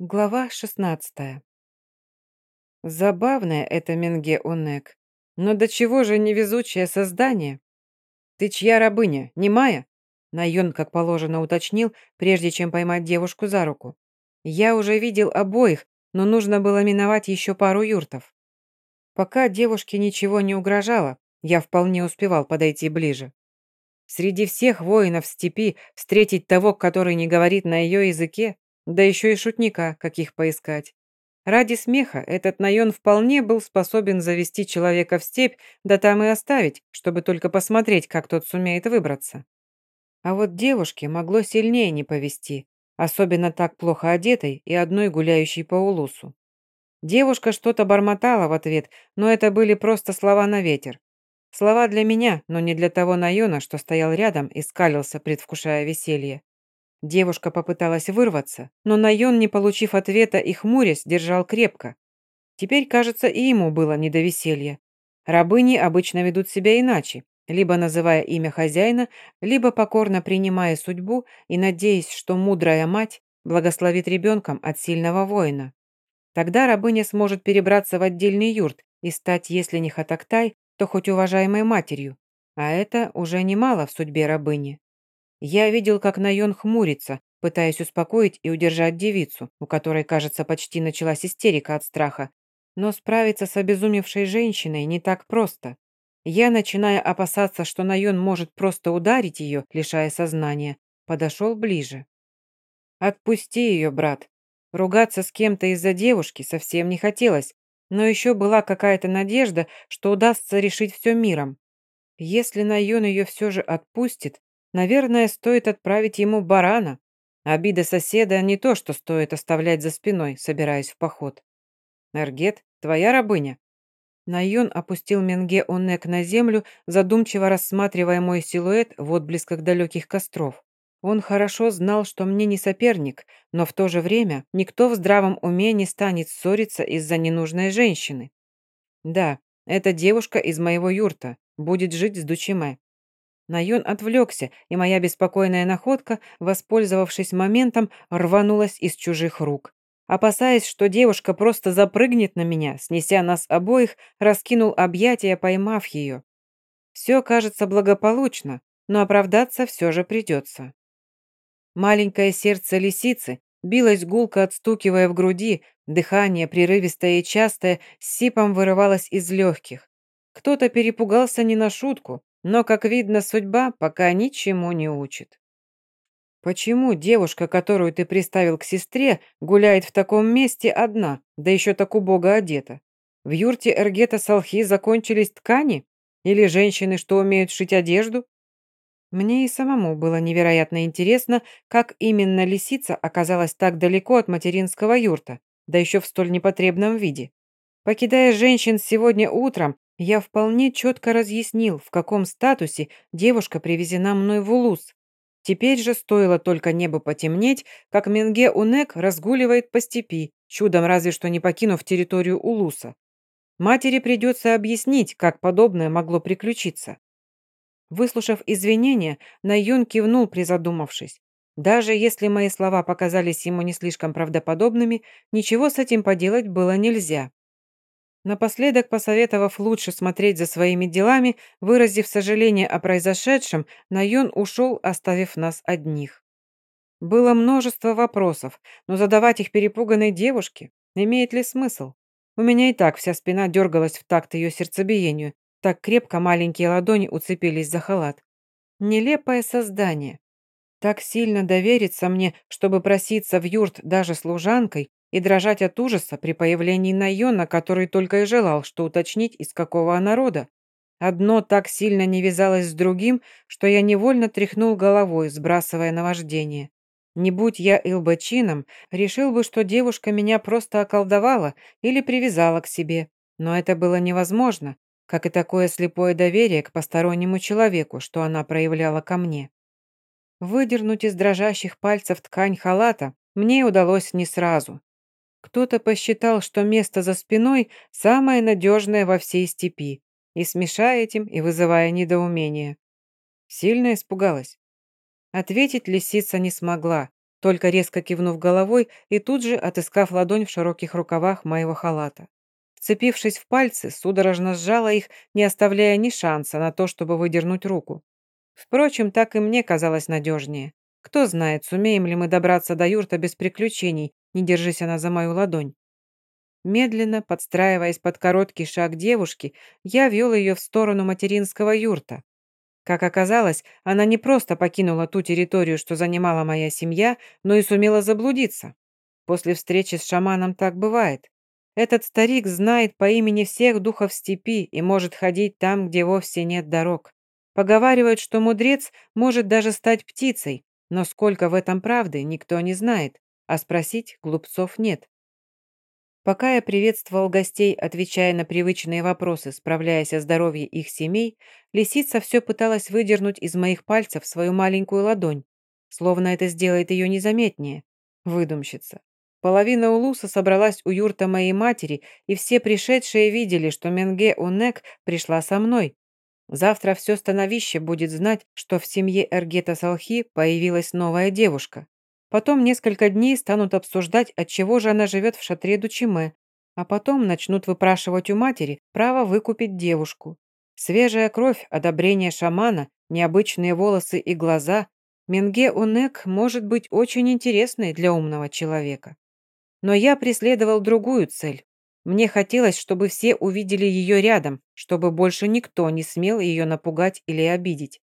Глава шестнадцатая. Забавное это Менге Онек, но до чего же невезучее создание? Ты чья рабыня, не моя? Найон, как положено, уточнил, прежде чем поймать девушку за руку. Я уже видел обоих, но нужно было миновать еще пару юртов. Пока девушке ничего не угрожало, я вполне успевал подойти ближе. Среди всех воинов степи встретить того, который не говорит на ее языке, да еще и шутника, каких поискать. Ради смеха этот Найон вполне был способен завести человека в степь, да там и оставить, чтобы только посмотреть, как тот сумеет выбраться. А вот девушке могло сильнее не повести, особенно так плохо одетой и одной гуляющей по улусу. Девушка что-то бормотала в ответ, но это были просто слова на ветер. Слова для меня, но не для того Найона, что стоял рядом и скалился, предвкушая веселье. Девушка попыталась вырваться, но Найон, не получив ответа и хмурясь, держал крепко. Теперь, кажется, и ему было не до веселья. Рабыни обычно ведут себя иначе, либо называя имя хозяина, либо покорно принимая судьбу и надеясь, что мудрая мать благословит ребенком от сильного воина. Тогда рабыня сможет перебраться в отдельный юрт и стать, если не хатактай, то хоть уважаемой матерью, а это уже немало в судьбе рабыни. Я видел, как Найон хмурится, пытаясь успокоить и удержать девицу, у которой, кажется, почти началась истерика от страха. Но справиться с обезумевшей женщиной не так просто. Я, начиная опасаться, что Найон может просто ударить ее, лишая сознания, подошел ближе. «Отпусти ее, брат». Ругаться с кем-то из-за девушки совсем не хотелось, но еще была какая-то надежда, что удастся решить все миром. Если Найон ее все же отпустит, наверное, стоит отправить ему барана. Обида соседа не то, что стоит оставлять за спиной, собираясь в поход. «Эргет, твоя рабыня?» Найон опустил Менге Онек на землю, задумчиво рассматривая мой силуэт в отблесках далеких костров. Он хорошо знал, что мне не соперник, но в то же время никто в здравом уме не станет ссориться из-за ненужной женщины. Да, эта девушка из моего юрта будет жить с Дучиме. Найон отвлекся, и моя беспокойная находка, воспользовавшись моментом, рванулась из чужих рук. Опасаясь, что девушка просто запрыгнет на меня, снеся нас обоих, раскинул объятия, поймав ее. Все кажется благополучно, но оправдаться все же придется. Маленькое сердце лисицы билось гулко, отстукивая в груди, дыхание, прерывистое и частое, с сипом вырывалось из легких. Кто-то перепугался не на шутку, но, как видно, судьба пока ничему не учит. Почему девушка, которую ты приставил к сестре, гуляет в таком месте одна, да еще так убого одета? В юрте Эргета Салхи закончились ткани? Или женщины, что умеют шить одежду? Мне и самому было невероятно интересно, как именно лисица оказалась так далеко от материнского юрта, да еще в столь непотребном виде. Покидая женщин сегодня утром, я вполне четко разъяснил, в каком статусе девушка привезена мной в Улус. Теперь же стоило только небо потемнеть, как Менге Унек разгуливает по степи, чудом разве что не покинув территорию Улуса. Матери придется объяснить, как подобное могло приключиться. Выслушав извинения, Найон кивнул, призадумавшись. Даже если мои слова показались ему не слишком правдоподобными, ничего с этим поделать было нельзя. Напоследок, посоветовав лучше смотреть за своими делами, выразив сожаление о произошедшем, Найон ушел, оставив нас одних. Было множество вопросов, но задавать их перепуганной девушке имеет ли смысл? У меня и так вся спина дергалась в такт ее сердцебиению, так крепко маленькие ладони уцепились за халат. Нелепое создание. Так сильно довериться мне, чтобы проситься в юрт даже служанкой и дрожать от ужаса при появлении Найона, который только и желал, что уточнить, из какого народа. Одно так сильно не вязалось с другим, что я невольно тряхнул головой, сбрасывая наваждение. Не будь я Илбачином, решил бы, что девушка меня просто околдовала или привязала к себе. Но это было невозможно как и такое слепое доверие к постороннему человеку, что она проявляла ко мне. Выдернуть из дрожащих пальцев ткань халата мне удалось не сразу. Кто-то посчитал, что место за спиной самое надежное во всей степи, и смешая этим и вызывая недоумение. Сильно испугалась. Ответить лисица не смогла, только резко кивнув головой и тут же отыскав ладонь в широких рукавах моего халата. Вцепившись в пальцы, судорожно сжала их, не оставляя ни шанса на то, чтобы выдернуть руку. Впрочем, так и мне казалось надежнее. Кто знает, сумеем ли мы добраться до юрта без приключений, не держись она за мою ладонь. Медленно, подстраиваясь под короткий шаг девушки, я вел ее в сторону материнского юрта. Как оказалось, она не просто покинула ту территорию, что занимала моя семья, но и сумела заблудиться. После встречи с шаманом так бывает. Этот старик знает по имени всех духов степи и может ходить там, где вовсе нет дорог. Поговаривают, что мудрец может даже стать птицей, но сколько в этом правды, никто не знает, а спросить глупцов нет. Пока я приветствовал гостей, отвечая на привычные вопросы, справляясь о здоровье их семей, лисица все пыталась выдернуть из моих пальцев свою маленькую ладонь, словно это сделает ее незаметнее. Выдумщица. Половина улуса собралась у юрта моей матери, и все пришедшие видели, что Менге Унек пришла со мной. Завтра все становище будет знать, что в семье Эргета Салхи появилась новая девушка. Потом несколько дней станут обсуждать, от чего же она живет в шатре Дучиме, а потом начнут выпрашивать у матери право выкупить девушку. Свежая кровь, одобрение шамана, необычные волосы и глаза. Менге Унек может быть очень интересной для умного человека. Но я преследовал другую цель. Мне хотелось, чтобы все увидели ее рядом, чтобы больше никто не смел ее напугать или обидеть.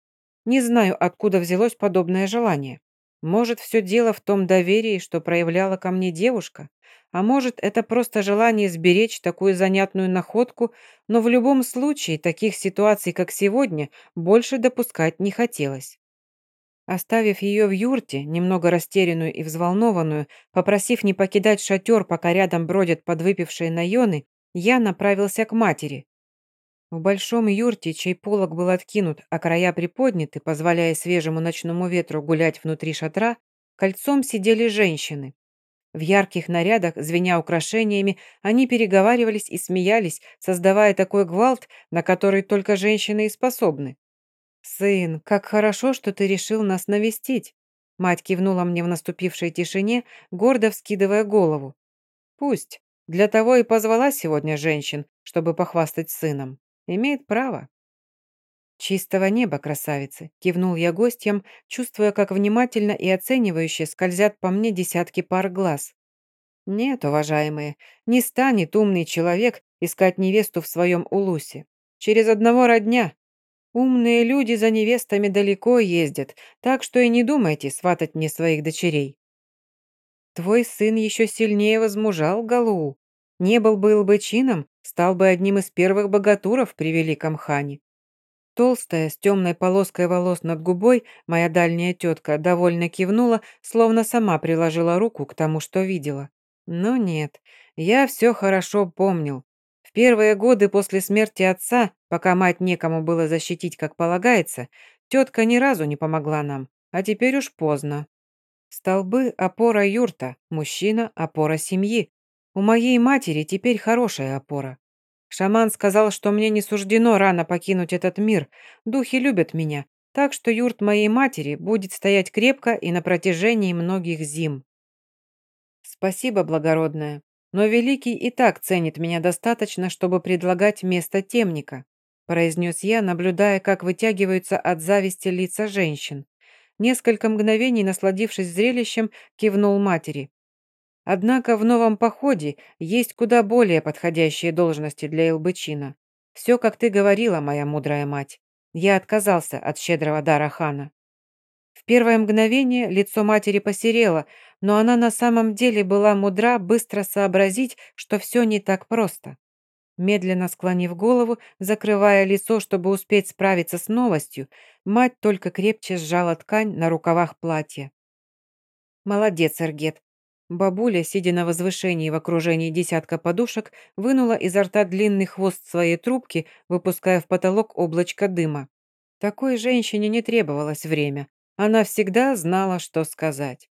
Не знаю, откуда взялось подобное желание. Может, все дело в том доверии, что проявляла ко мне девушка? А может, это просто желание сберечь такую занятную находку, но в любом случае таких ситуаций, как сегодня, больше допускать не хотелось. Оставив ее в юрте, немного растерянную и взволнованную, попросив не покидать шатер, пока рядом бродят подвыпившие наёны, я направился к матери. В большом юрте, чей полог был откинут, а края приподняты, позволяя свежему ночному ветру гулять внутри шатра, кольцом сидели женщины. В ярких нарядах, звеня украшениями, они переговаривались и смеялись, создавая такой гвалт, на который только женщины и способны. «Сын, как хорошо, что ты решил нас навестить!» Мать кивнула мне в наступившей тишине, гордо вскидывая голову. «Пусть. Для того и позвала сегодня женщин, чтобы похвастать сыном. Имеет право. «Чистого неба, красавицы!» – кивнул я гостям, чувствуя, как внимательно и оценивающе скользят по мне десятки пар глаз. «Нет, уважаемые, не станет умный человек искать невесту в своем улусе. Через одного родня. Умные люди за невестами далеко ездят, так что и не думайте сватать мне своих дочерей». «Твой сын еще сильнее возмужал, Галуу. Не был бы Илбычином, стал бы одним из первых богатуров при великом хане. Толстая, с темной полоской волос над губой, моя дальняя тетка довольно кивнула, словно сама приложила руку к тому, что видела. Но нет, я все хорошо помнил. В первые годы после смерти отца, пока мать некому было защитить, как полагается, тетка ни разу не помогла нам, а теперь уж поздно. Столбы – опора юрта, мужчина – опора семьи, у моей матери теперь хорошая опора. Шаман сказал, что мне не суждено рано покинуть этот мир. Духи любят меня, так что юрт моей матери будет стоять крепко и на протяжении многих зим. Спасибо, благородная, но Великий и так ценит меня достаточно, чтобы предлагать место темника, произнес я, наблюдая, как вытягиваются от зависти лица женщин. Несколько мгновений, насладившись зрелищем, кивнул матери. Однако в новом походе есть куда более подходящие должности для Илбычина. Все, как ты говорила, моя мудрая мать. Я отказался от щедрого дара хана. В первое мгновение лицо матери посерело, но она на самом деле была мудра быстро сообразить, что все не так просто. Медленно склонив голову, закрывая лицо, чтобы успеть справиться с новостью, мать только крепче сжала ткань на рукавах платья. «Молодец, Эргет. Бабуля, сидя на возвышении в окружении десятка подушек, вынула изо рта длинный хвост своей трубки, выпуская в потолок облачко дыма. Такой женщине не требовалось время. Она всегда знала, что сказать.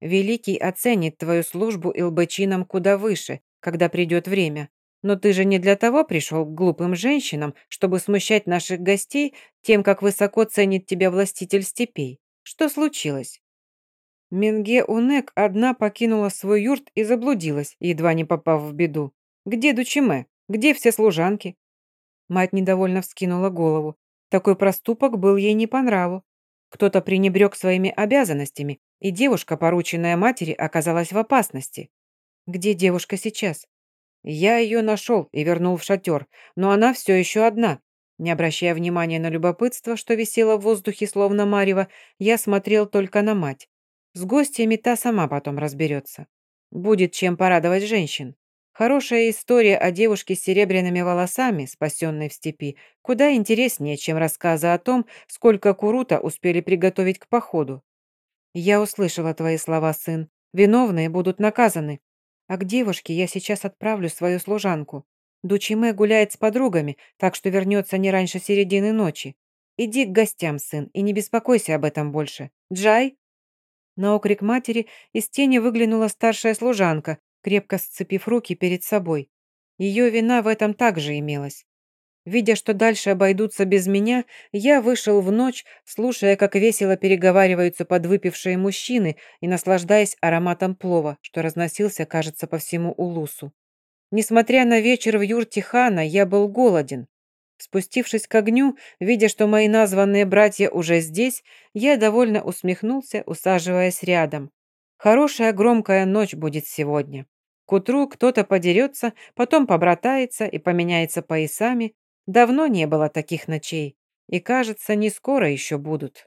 «Великий оценит твою службу илбачинам куда выше, когда придет время. Но ты же не для того пришел к глупым женщинам, чтобы смущать наших гостей тем, как высоко ценит тебя властитель степей. Что случилось?» Менге Унек одна покинула свой юрт и заблудилась, едва не попав в беду. Где Дучиме? Где все служанки? Мать недовольно вскинула голову. Такой проступок был ей не по нраву. Кто-то пренебрег своими обязанностями, и девушка, порученная матери, оказалась в опасности. Где девушка сейчас? Я ее нашел и вернул в шатер, но она все еще одна. Не обращая внимания на любопытство, что висело в воздухе словно марево, я смотрел только на мать. С гостями та сама потом разберется. Будет чем порадовать женщин. Хорошая история о девушке с серебряными волосами, спасенной в степи, куда интереснее, чем рассказы о том, сколько курута успели приготовить к походу. Я услышала твои слова, сын. Виновные будут наказаны. А к девушке я сейчас отправлю свою служанку. Дучиме гуляет с подругами, так что вернется не раньше середины ночи. Иди к гостям, сын, и не беспокойся об этом больше. Джай?» На окрик матери из тени выглянула старшая служанка, крепко сцепив руки перед собой. Ее вина в этом также имелась. Видя, что дальше обойдутся без меня, я вышел в ночь, слушая, как весело переговариваются подвыпившие мужчины и наслаждаясь ароматом плова, что разносился, кажется, по всему Улусу. Несмотря на вечер в юрте хана, я был голоден. Спустившись к огню, видя, что мои названные братья уже здесь, я довольно усмехнулся, усаживаясь рядом. Хорошая громкая ночь будет сегодня. К утру кто-то подерется, потом побратается и поменяется поясами. Давно не было таких ночей, и, кажется, не скоро еще будут.